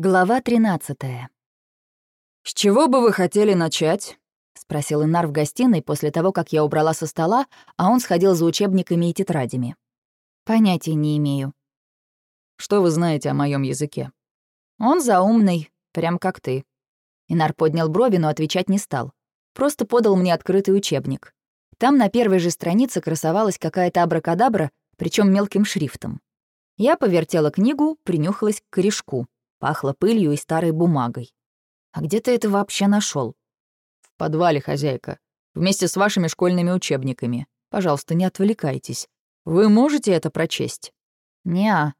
Глава 13 «С чего бы вы хотели начать?» — спросил Инар в гостиной после того, как я убрала со стола, а он сходил за учебниками и тетрадями. «Понятия не имею». «Что вы знаете о моем языке?» «Он заумный, прям как ты». Инар поднял брови, но отвечать не стал. Просто подал мне открытый учебник. Там на первой же странице красовалась какая-то абракадабра, причем мелким шрифтом. Я повертела книгу, принюхалась к корешку. Пахло пылью и старой бумагой. А где ты это вообще нашел? В подвале, хозяйка. Вместе с вашими школьными учебниками. Пожалуйста, не отвлекайтесь. Вы можете это прочесть? Неа.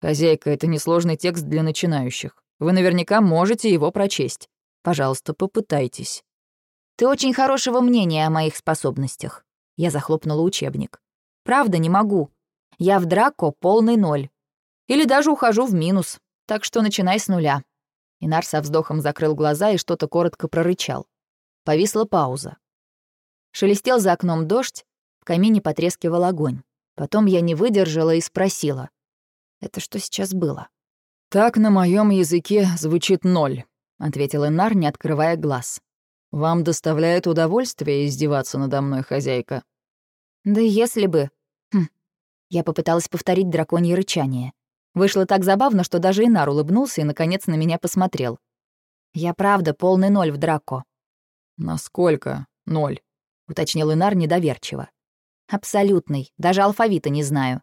Хозяйка, это несложный текст для начинающих. Вы наверняка можете его прочесть. Пожалуйста, попытайтесь. Ты очень хорошего мнения о моих способностях. Я захлопнула учебник. Правда, не могу. Я в драко полный ноль. Или даже ухожу в минус. Так что начинай с нуля». Инар со вздохом закрыл глаза и что-то коротко прорычал. Повисла пауза. Шелестел за окном дождь, в камине потрескивал огонь. Потом я не выдержала и спросила. «Это что сейчас было?» «Так на моем языке звучит ноль», — ответил Инар, не открывая глаз. «Вам доставляет удовольствие издеваться надо мной, хозяйка?» «Да если бы...» хм. Я попыталась повторить драконье рычание. Вышло так забавно, что даже Инар улыбнулся и, наконец, на меня посмотрел. «Я правда полный ноль в драко». «Насколько ноль?» — уточнил Инар недоверчиво. «Абсолютный. Даже алфавита не знаю».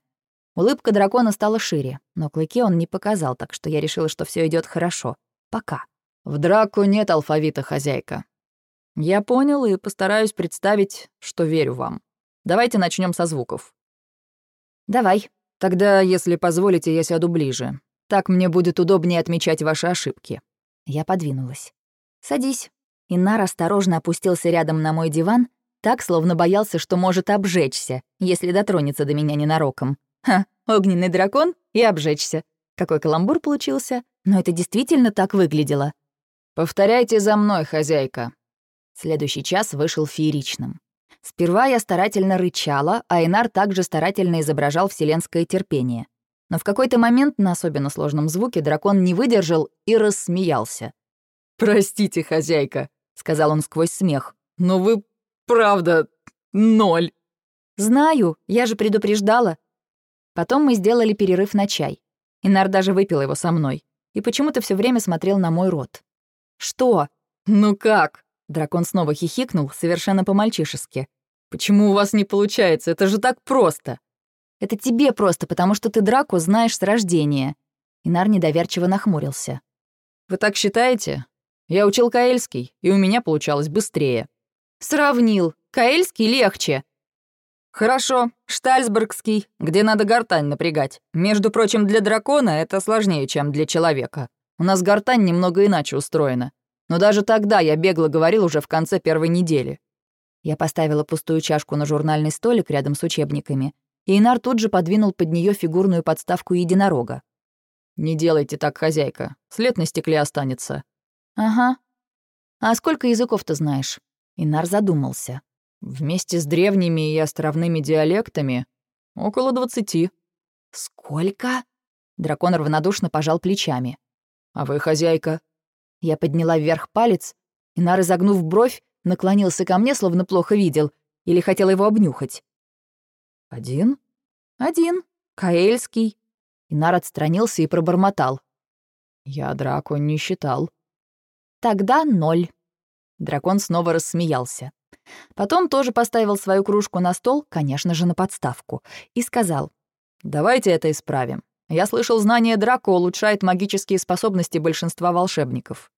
Улыбка дракона стала шире, но клыки он не показал, так что я решила, что все идет хорошо. Пока. «В драку нет алфавита, хозяйка». «Я понял и постараюсь представить, что верю вам. Давайте начнем со звуков». «Давай», Тогда, если позволите, я сяду ближе. Так мне будет удобнее отмечать ваши ошибки». Я подвинулась. «Садись». Инар осторожно опустился рядом на мой диван, так, словно боялся, что может обжечься, если дотронется до меня ненароком. Ха, огненный дракон и обжечься. Какой каламбур получился, но это действительно так выглядело. «Повторяйте за мной, хозяйка». Следующий час вышел фееричным. Сперва я старательно рычала, а Инар также старательно изображал вселенское терпение. Но в какой-то момент на особенно сложном звуке дракон не выдержал и рассмеялся. «Простите, хозяйка», — сказал он сквозь смех, «но вы, правда, ноль». «Знаю, я же предупреждала». Потом мы сделали перерыв на чай. Инар даже выпил его со мной и почему-то все время смотрел на мой рот. «Что?» «Ну как?» Дракон снова хихикнул, совершенно по-мальчишески. «Почему у вас не получается? Это же так просто!» «Это тебе просто, потому что ты драку знаешь с рождения». Инар недоверчиво нахмурился. «Вы так считаете? Я учил Каэльский, и у меня получалось быстрее». «Сравнил. Каэльский легче». «Хорошо. Штальсбергский, где надо гортань напрягать. Между прочим, для дракона это сложнее, чем для человека. У нас гортань немного иначе устроена. Но даже тогда я бегло говорил уже в конце первой недели. Я поставила пустую чашку на журнальный столик рядом с учебниками, и Инар тут же подвинул под нее фигурную подставку единорога. «Не делайте так, хозяйка. След на стекле останется». «Ага. А сколько языков ты знаешь?» Инар задумался. «Вместе с древними и островными диалектами около двадцати». «Сколько?» Дракон равнодушно пожал плечами. «А вы хозяйка?» Я подняла вверх палец, и Нар, изогнув бровь, наклонился ко мне, словно плохо видел, или хотел его обнюхать. «Один?» «Один. Каэльский». Инар отстранился и пробормотал. «Я драку не считал». «Тогда ноль». Дракон снова рассмеялся. Потом тоже поставил свою кружку на стол, конечно же, на подставку, и сказал. «Давайте это исправим. Я слышал, знание Драко улучшает магические способности большинства волшебников.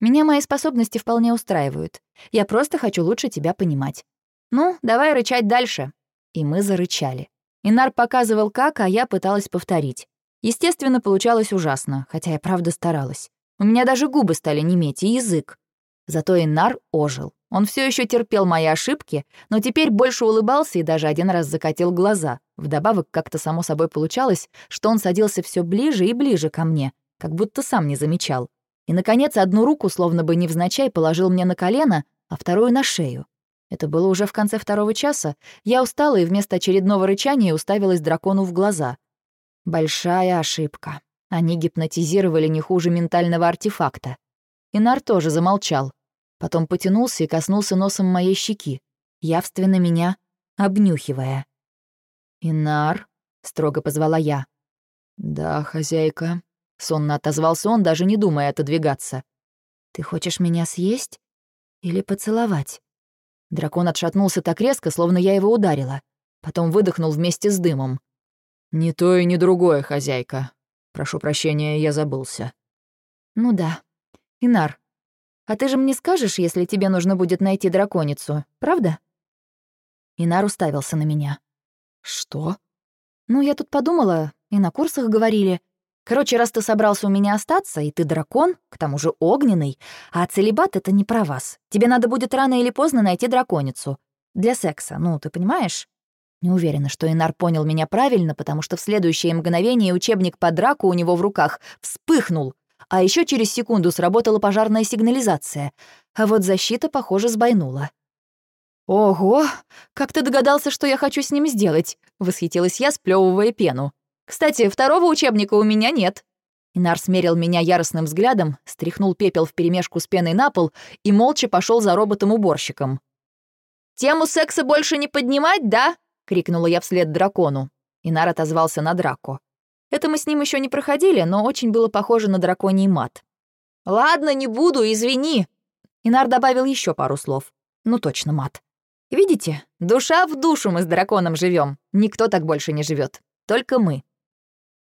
Меня мои способности вполне устраивают. Я просто хочу лучше тебя понимать. Ну, давай рычать дальше. И мы зарычали. Инар показывал как, а я пыталась повторить. Естественно, получалось ужасно, хотя я правда старалась. У меня даже губы стали неметь и язык. Зато Инар ожил. Он все еще терпел мои ошибки, но теперь больше улыбался и даже один раз закатил глаза. Вдобавок как-то само собой получалось, что он садился все ближе и ближе ко мне, как будто сам не замечал. И, наконец, одну руку, словно бы невзначай, положил мне на колено, а вторую — на шею. Это было уже в конце второго часа. Я устала и вместо очередного рычания уставилась дракону в глаза. Большая ошибка. Они гипнотизировали не хуже ментального артефакта. Инар тоже замолчал. Потом потянулся и коснулся носом моей щеки, явственно меня обнюхивая. «Инар», — строго позвала я. «Да, хозяйка», — сонно отозвался он, даже не думая отодвигаться. «Ты хочешь меня съесть или поцеловать?» Дракон отшатнулся так резко, словно я его ударила. Потом выдохнул вместе с дымом. «Ни то и ни другое, хозяйка. Прошу прощения, я забылся». «Ну да. Инар, а ты же мне скажешь, если тебе нужно будет найти драконицу, правда?» Инар уставился на меня. «Что?» «Ну, я тут подумала, и на курсах говорили. Короче, раз ты собрался у меня остаться, и ты дракон, к тому же огненный, а целебат — это не про вас. Тебе надо будет рано или поздно найти драконицу. Для секса, ну, ты понимаешь?» Не уверена, что Инар понял меня правильно, потому что в следующее мгновение учебник по драку у него в руках вспыхнул, а еще через секунду сработала пожарная сигнализация, а вот защита, похоже, сбойнула. «Ого! Как ты догадался, что я хочу с ним сделать?» — восхитилась я, сплёвывая пену. «Кстати, второго учебника у меня нет». Инар смерил меня яростным взглядом, стряхнул пепел вперемешку с пеной на пол и молча пошел за роботом-уборщиком. «Тему секса больше не поднимать, да?» — крикнула я вслед дракону. Инар отозвался на драку. Это мы с ним еще не проходили, но очень было похоже на драконий мат. «Ладно, не буду, извини!» Инар добавил еще пару слов. Ну точно мат. Видите, душа в душу мы с драконом живем. Никто так больше не живет, Только мы.